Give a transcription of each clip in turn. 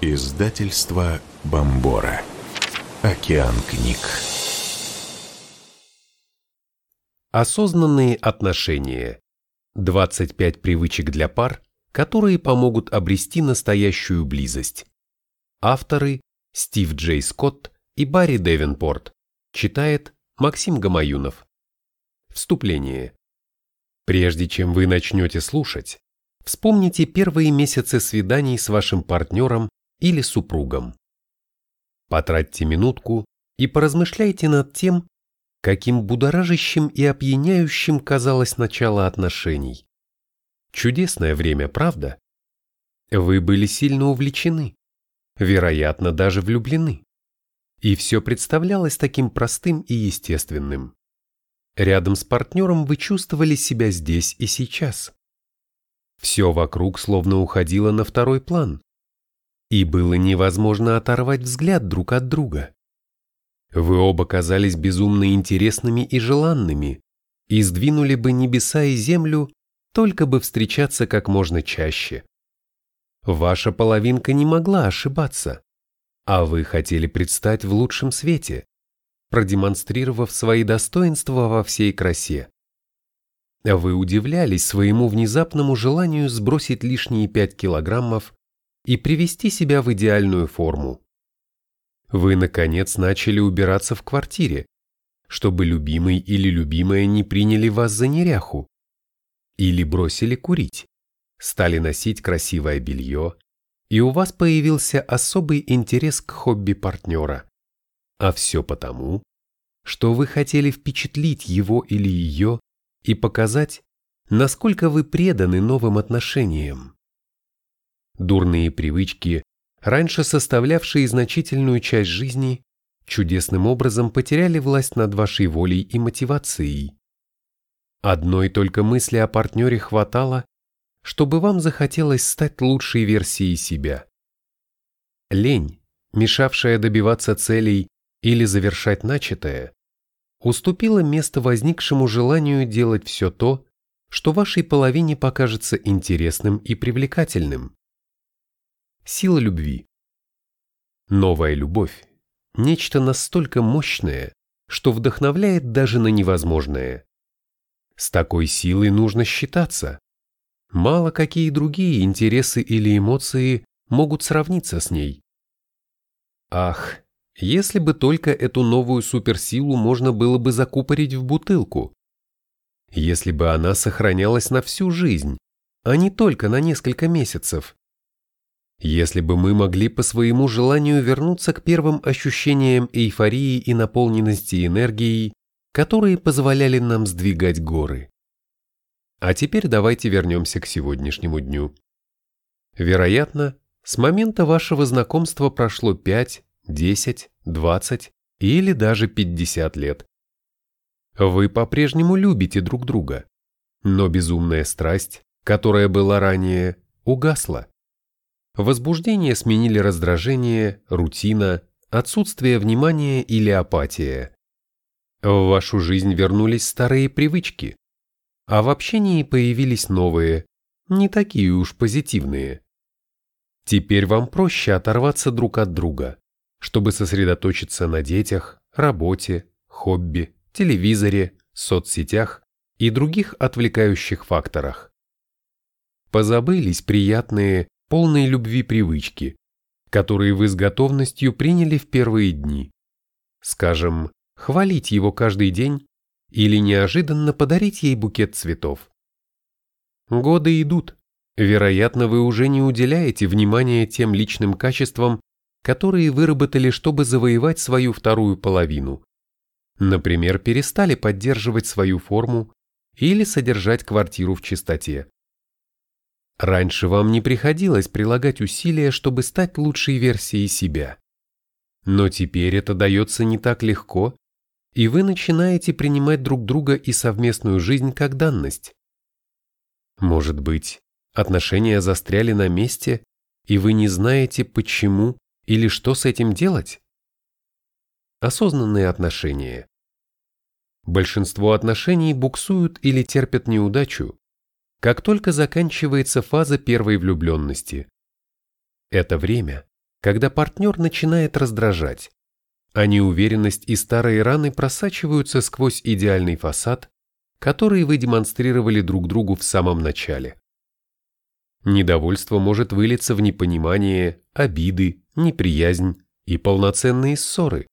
Издательство Бомбора. Океан книг. Осознанные отношения. 25 привычек для пар, которые помогут обрести настоящую близость. Авторы Стив Джей Скотт и Барри Девенпорт. Читает Максим Гамаюнов. Вступление. Прежде чем вы начнете слушать, вспомните первые месяцы свиданий с вашим партнером или супругом. Потратьте минутку и поразмышляйте над тем, каким будоражащим и опьяняющим казалось начало отношений. Чудесное время, правда? Вы были сильно увлечены, вероятно, даже влюблены. И все представлялось таким простым и естественным. Рядом с партнером вы чувствовали себя здесь и сейчас. Все вокруг словно уходило на второй план и было невозможно оторвать взгляд друг от друга. Вы оба казались безумно интересными и желанными, и сдвинули бы небеса и землю, только бы встречаться как можно чаще. Ваша половинка не могла ошибаться, а вы хотели предстать в лучшем свете, продемонстрировав свои достоинства во всей красе. Вы удивлялись своему внезапному желанию сбросить лишние пять килограммов и привести себя в идеальную форму. Вы, наконец, начали убираться в квартире, чтобы любимый или любимая не приняли вас за неряху. Или бросили курить, стали носить красивое белье, и у вас появился особый интерес к хобби партнера. А все потому, что вы хотели впечатлить его или ее и показать, насколько вы преданы новым отношениям. Дурные привычки, раньше составлявшие значительную часть жизни, чудесным образом потеряли власть над вашей волей и мотивацией. Одной только мысли о партнере хватало, чтобы вам захотелось стать лучшей версией себя. Лень, мешавшая добиваться целей или завершать начатое, уступила место возникшему желанию делать все то, что вашей половине покажется интересным и привлекательным. Сила любви. Новая любовь – нечто настолько мощное, что вдохновляет даже на невозможное. С такой силой нужно считаться. Мало какие другие интересы или эмоции могут сравниться с ней. Ах, если бы только эту новую суперсилу можно было бы закупорить в бутылку. Если бы она сохранялась на всю жизнь, а не только на несколько месяцев. Если бы мы могли по своему желанию вернуться к первым ощущениям эйфории и наполненности энергией, которые позволяли нам сдвигать горы. А теперь давайте вернемся к сегодняшнему дню. Вероятно, с момента вашего знакомства прошло 5, 10, 20 или даже 50 лет. Вы по-прежнему любите друг друга, но безумная страсть, которая была ранее, угасла. Возбуждение сменили раздражение, рутина, отсутствие внимания или апатия. В вашу жизнь вернулись старые привычки, а в общении появились новые, не такие уж позитивные. Теперь вам проще оторваться друг от друга, чтобы сосредоточиться на детях, работе, хобби, телевизоре, соцсетях и других отвлекающих факторах. Позабылись приятные, полной любви привычки, которые вы с готовностью приняли в первые дни. Скажем, хвалить его каждый день или неожиданно подарить ей букет цветов. Годы идут. Вероятно, вы уже не уделяете внимания тем личным качествам, которые выработали, чтобы завоевать свою вторую половину. Например, перестали поддерживать свою форму или содержать квартиру в чистоте. Раньше вам не приходилось прилагать усилия, чтобы стать лучшей версией себя. Но теперь это дается не так легко, и вы начинаете принимать друг друга и совместную жизнь как данность. Может быть, отношения застряли на месте, и вы не знаете, почему или что с этим делать? Осознанные отношения. Большинство отношений буксуют или терпят неудачу, как только заканчивается фаза первой влюбленности. Это время, когда партнер начинает раздражать, а неуверенность и старые раны просачиваются сквозь идеальный фасад, который вы демонстрировали друг другу в самом начале. Недовольство может вылиться в непонимание, обиды, неприязнь и полноценные ссоры.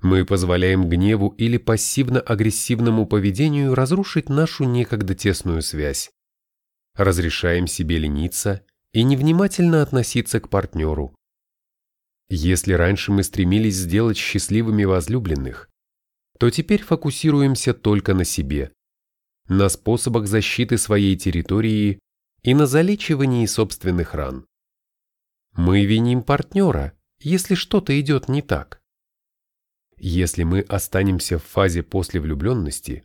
Мы позволяем гневу или пассивно-агрессивному поведению разрушить нашу некогда тесную связь. Разрешаем себе лениться и невнимательно относиться к партнеру. Если раньше мы стремились сделать счастливыми возлюбленных, то теперь фокусируемся только на себе, на способах защиты своей территории и на залечивании собственных ран. Мы виним партнера, если что-то идет не так. Если мы останемся в фазе после влюбленности,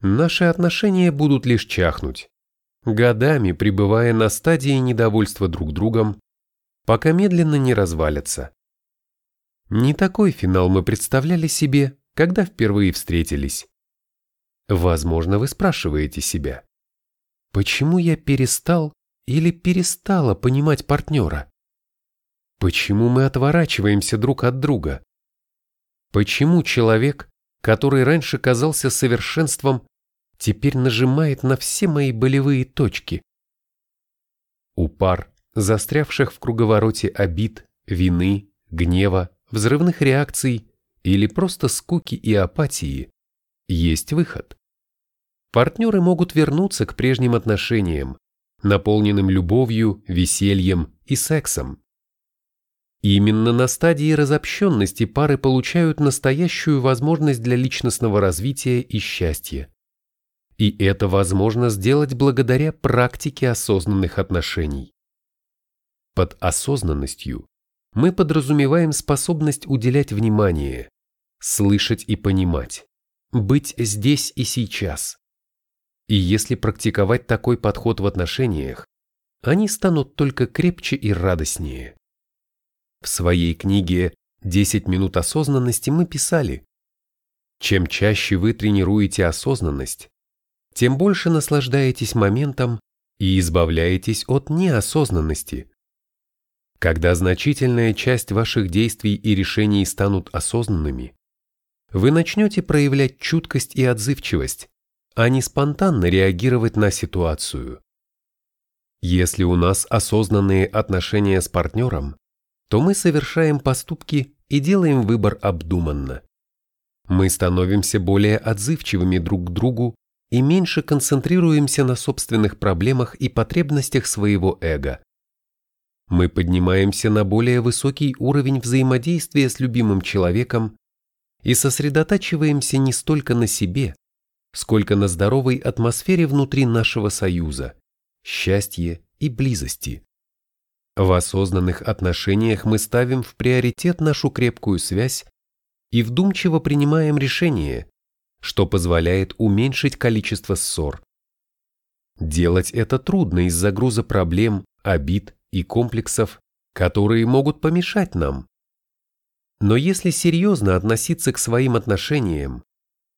наши отношения будут лишь чахнуть, годами пребывая на стадии недовольства друг другом, пока медленно не развалятся. Не такой финал мы представляли себе, когда впервые встретились. Возможно, вы спрашиваете себя, почему я перестал или перестала понимать партнера? Почему мы отворачиваемся друг от друга? Почему человек, который раньше казался совершенством, теперь нажимает на все мои болевые точки? У пар, застрявших в круговороте обид, вины, гнева, взрывных реакций или просто скуки и апатии, есть выход. Партнеры могут вернуться к прежним отношениям, наполненным любовью, весельем и сексом. Именно на стадии разобщенности пары получают настоящую возможность для личностного развития и счастья. И это возможно сделать благодаря практике осознанных отношений. Под осознанностью мы подразумеваем способность уделять внимание, слышать и понимать, быть здесь и сейчас. И если практиковать такой подход в отношениях, они станут только крепче и радостнее. В своей книге «10 минут осознанности» мы писали, чем чаще вы тренируете осознанность, тем больше наслаждаетесь моментом и избавляетесь от неосознанности. Когда значительная часть ваших действий и решений станут осознанными, вы начнете проявлять чуткость и отзывчивость, а не спонтанно реагировать на ситуацию. Если у нас осознанные отношения с партнером, то мы совершаем поступки и делаем выбор обдуманно. Мы становимся более отзывчивыми друг к другу и меньше концентрируемся на собственных проблемах и потребностях своего эго. Мы поднимаемся на более высокий уровень взаимодействия с любимым человеком и сосредотачиваемся не столько на себе, сколько на здоровой атмосфере внутри нашего союза, счастье и близости. В осознанных отношениях мы ставим в приоритет нашу крепкую связь и вдумчиво принимаем решение, что позволяет уменьшить количество ссор. Делать это трудно из-за груза проблем, обид и комплексов, которые могут помешать нам. Но если серьезно относиться к своим отношениям,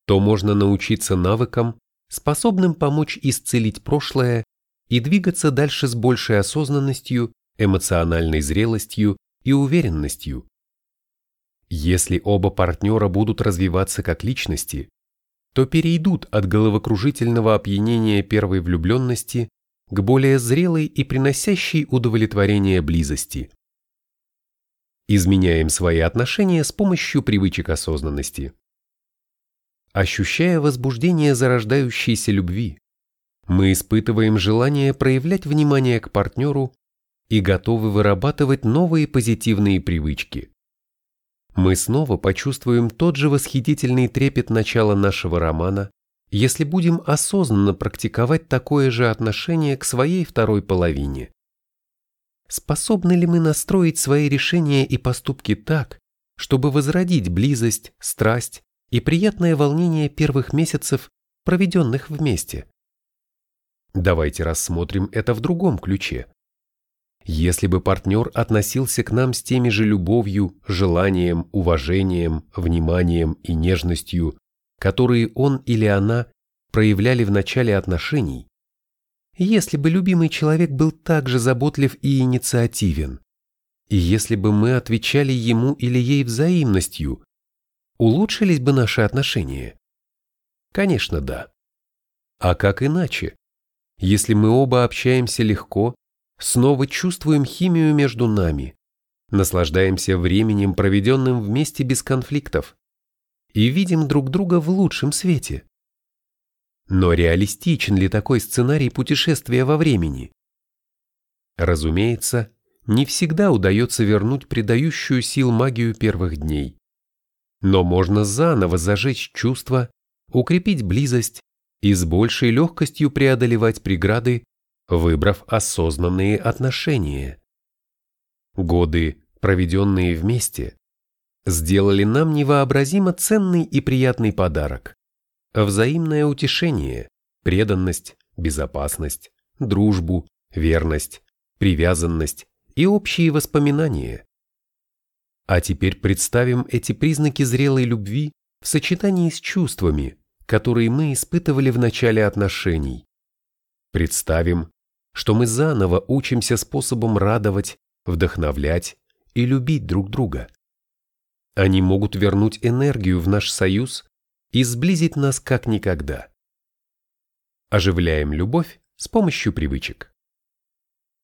то можно научиться навыкам, способным помочь исцелить прошлое и двигаться дальше с большей осознанностью эмоциональной зрелостью и уверенностью. Если оба партнера будут развиваться как личности, то перейдут от головокружительного опьянения первой влюбленности к более зрелой и приносящей удовлетворение близости. Изменяем свои отношения с помощью привычек осознанности. Ощущая возбуждение зарождающейся любви, мы испытываем желание проявлять внимание к партнеру и готовы вырабатывать новые позитивные привычки. Мы снова почувствуем тот же восхитительный трепет начала нашего романа, если будем осознанно практиковать такое же отношение к своей второй половине. Способны ли мы настроить свои решения и поступки так, чтобы возродить близость, страсть и приятное волнение первых месяцев, проведенных вместе? Давайте рассмотрим это в другом ключе. Если бы партнер относился к нам с теми же любовью, желанием, уважением, вниманием и нежностью, которые он или она проявляли в начале отношений, если бы любимый человек был также заботлив и инициативен, И если бы мы отвечали ему или ей взаимностью, улучшились бы наши отношения? Конечно, да. А как иначе? Если мы оба общаемся легко, снова чувствуем химию между нами, наслаждаемся временем, проведенным вместе без конфликтов, и видим друг друга в лучшем свете. Но реалистичен ли такой сценарий путешествия во времени? Разумеется, не всегда удается вернуть придающую сил магию первых дней. Но можно заново зажечь чувства, укрепить близость и с большей легкостью преодолевать преграды, выбрав осознанные отношения. Годы, проведенные вместе, сделали нам невообразимо ценный и приятный подарок. Взаимное утешение, преданность, безопасность, дружбу, верность, привязанность и общие воспоминания. А теперь представим эти признаки зрелой любви в сочетании с чувствами, которые мы испытывали в начале отношений. Представим, что мы заново учимся способом радовать, вдохновлять и любить друг друга. Они могут вернуть энергию в наш союз и сблизить нас как никогда. Оживляем любовь с помощью привычек.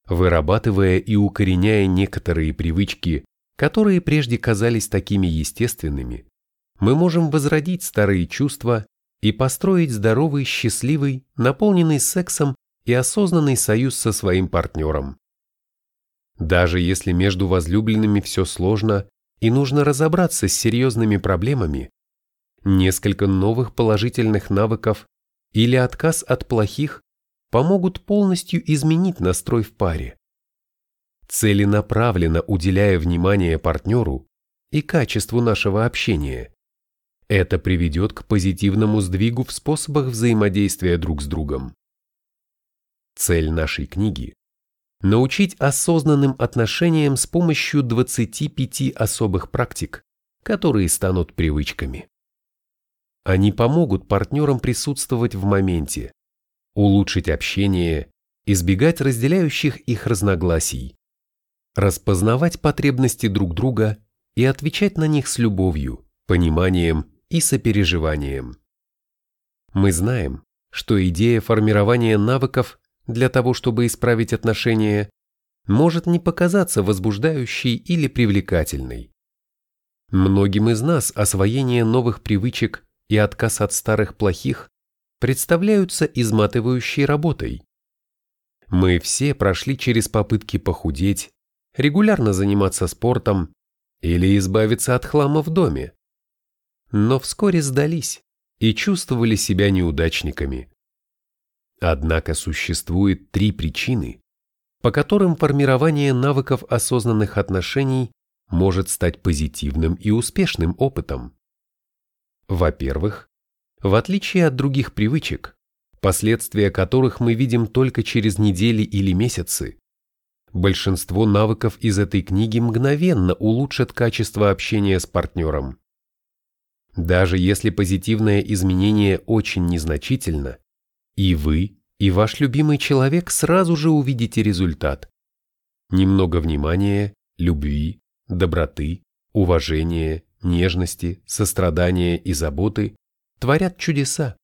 Вырабатывая и укореняя некоторые привычки, которые прежде казались такими естественными, мы можем возродить старые чувства и построить здоровый, счастливый, наполненный сексом и осознанный союз со своим партнером. Даже если между возлюбленными все сложно и нужно разобраться с серьезными проблемами, несколько новых положительных навыков или отказ от плохих помогут полностью изменить настрой в паре. Целенаправленно уделяя внимание партнеру и качеству нашего общения, это приведет к позитивному сдвигу в способах взаимодействия друг с другом. Цель нашей книги – научить осознанным отношениям с помощью 25 особых практик, которые станут привычками. Они помогут партнерам присутствовать в моменте, улучшить общение, избегать разделяющих их разногласий, распознавать потребности друг друга и отвечать на них с любовью, пониманием и сопереживанием. Мы знаем, что идея формирования навыков для того, чтобы исправить отношения, может не показаться возбуждающей или привлекательной. Многим из нас освоение новых привычек и отказ от старых плохих представляются изматывающей работой. Мы все прошли через попытки похудеть, регулярно заниматься спортом или избавиться от хлама в доме но вскоре сдались и чувствовали себя неудачниками. Однако существует три причины, по которым формирование навыков осознанных отношений может стать позитивным и успешным опытом. Во-первых, в отличие от других привычек, последствия которых мы видим только через недели или месяцы, большинство навыков из этой книги мгновенно улучшат качество общения с партнером. Даже если позитивное изменение очень незначительно, и вы, и ваш любимый человек сразу же увидите результат. Немного внимания, любви, доброты, уважения, нежности, сострадания и заботы творят чудеса.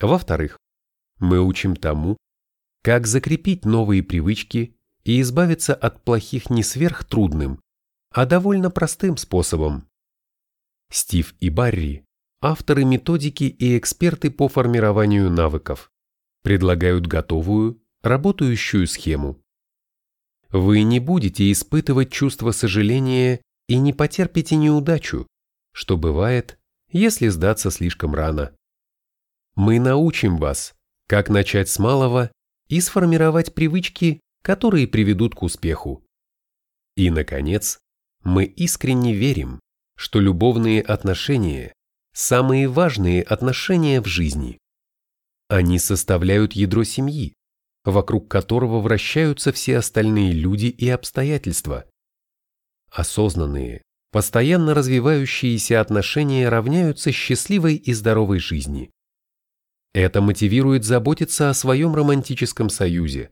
Во-вторых, мы учим тому, как закрепить новые привычки и избавиться от плохих не сверхтрудным, а довольно простым способом. Стив и Барри – авторы методики и эксперты по формированию навыков, предлагают готовую, работающую схему. Вы не будете испытывать чувство сожаления и не потерпите неудачу, что бывает, если сдаться слишком рано. Мы научим вас, как начать с малого и сформировать привычки, которые приведут к успеху. И, наконец, мы искренне верим, что любовные отношения – самые важные отношения в жизни. Они составляют ядро семьи, вокруг которого вращаются все остальные люди и обстоятельства. Осознанные, постоянно развивающиеся отношения равняются счастливой и здоровой жизни. Это мотивирует заботиться о своем романтическом союзе.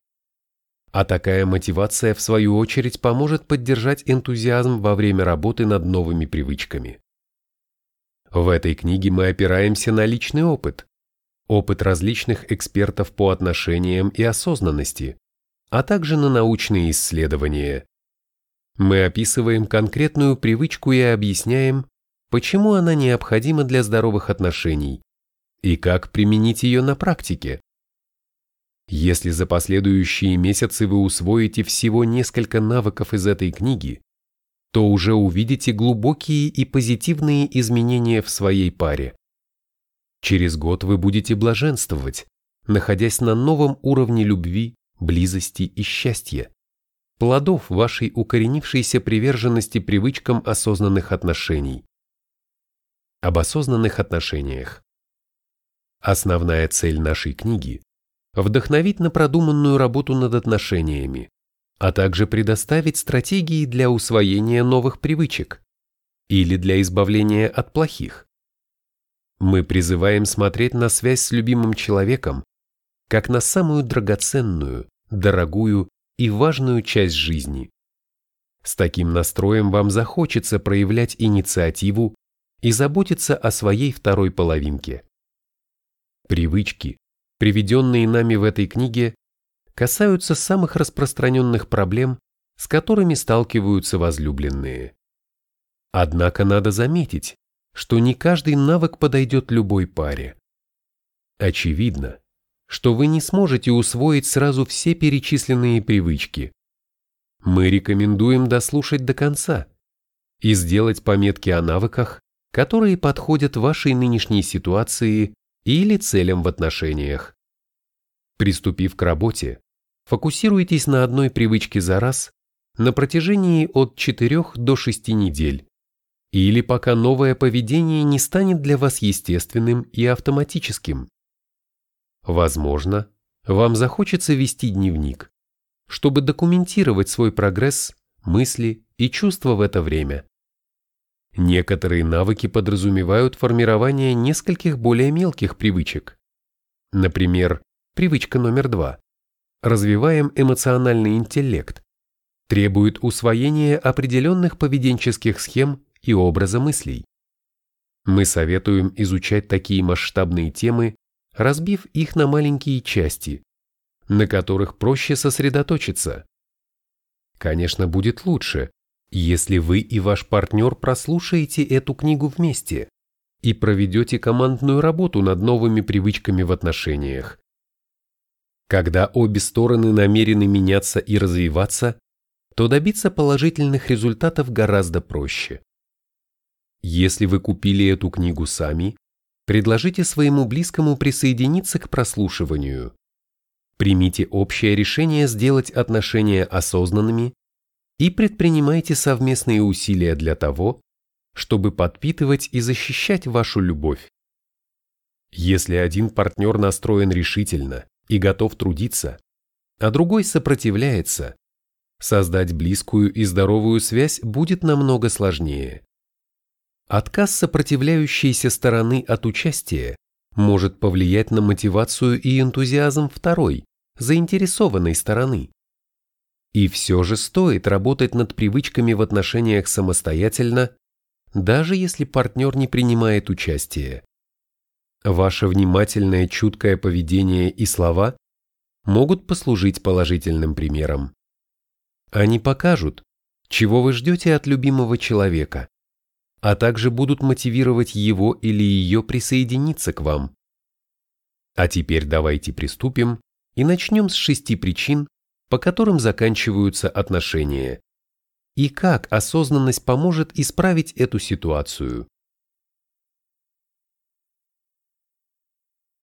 А такая мотивация, в свою очередь, поможет поддержать энтузиазм во время работы над новыми привычками. В этой книге мы опираемся на личный опыт, опыт различных экспертов по отношениям и осознанности, а также на научные исследования. Мы описываем конкретную привычку и объясняем, почему она необходима для здоровых отношений и как применить ее на практике. Если за последующие месяцы вы усвоите всего несколько навыков из этой книги, то уже увидите глубокие и позитивные изменения в своей паре. Через год вы будете блаженствовать, находясь на новом уровне любви, близости и счастья, плодов вашей укоренившейся приверженности привычкам осознанных отношений. Об осознанных отношениях. Основная цель нашей книги вдохновить на продуманную работу над отношениями, а также предоставить стратегии для усвоения новых привычек или для избавления от плохих. Мы призываем смотреть на связь с любимым человеком как на самую драгоценную, дорогую и важную часть жизни. С таким настроем вам захочется проявлять инициативу и заботиться о своей второй половинке. Привычки, приведенные нами в этой книге, касаются самых распространенных проблем, с которыми сталкиваются возлюбленные. Однако надо заметить, что не каждый навык подойдет любой паре. Очевидно, что вы не сможете усвоить сразу все перечисленные привычки. Мы рекомендуем дослушать до конца и сделать пометки о навыках, которые подходят вашей нынешней ситуации или целям в отношениях. Приступив к работе, фокусируйтесь на одной привычке за раз на протяжении от 4 до 6 недель, или пока новое поведение не станет для вас естественным и автоматическим. Возможно, вам захочется вести дневник, чтобы документировать свой прогресс, мысли и чувства в это время. Некоторые навыки подразумевают формирование нескольких более мелких привычек. Например, привычка номер два. Развиваем эмоциональный интеллект. Требует усвоения определенных поведенческих схем и образа мыслей. Мы советуем изучать такие масштабные темы, разбив их на маленькие части, на которых проще сосредоточиться. Конечно, будет лучше, если вы и ваш партнер прослушаете эту книгу вместе и проведете командную работу над новыми привычками в отношениях. Когда обе стороны намерены меняться и развиваться, то добиться положительных результатов гораздо проще. Если вы купили эту книгу сами, предложите своему близкому присоединиться к прослушиванию. Примите общее решение сделать отношения осознанными и предпринимайте совместные усилия для того, чтобы подпитывать и защищать вашу любовь. Если один партнер настроен решительно и готов трудиться, а другой сопротивляется, создать близкую и здоровую связь будет намного сложнее. Отказ сопротивляющейся стороны от участия может повлиять на мотивацию и энтузиазм второй, заинтересованной стороны. И все же стоит работать над привычками в отношениях самостоятельно, даже если партнер не принимает участие. Ваше внимательное чуткое поведение и слова могут послужить положительным примером. Они покажут, чего вы ждете от любимого человека, а также будут мотивировать его или ее присоединиться к вам. А теперь давайте приступим и начнем с шести причин, по которым заканчиваются отношения. И как осознанность поможет исправить эту ситуацию.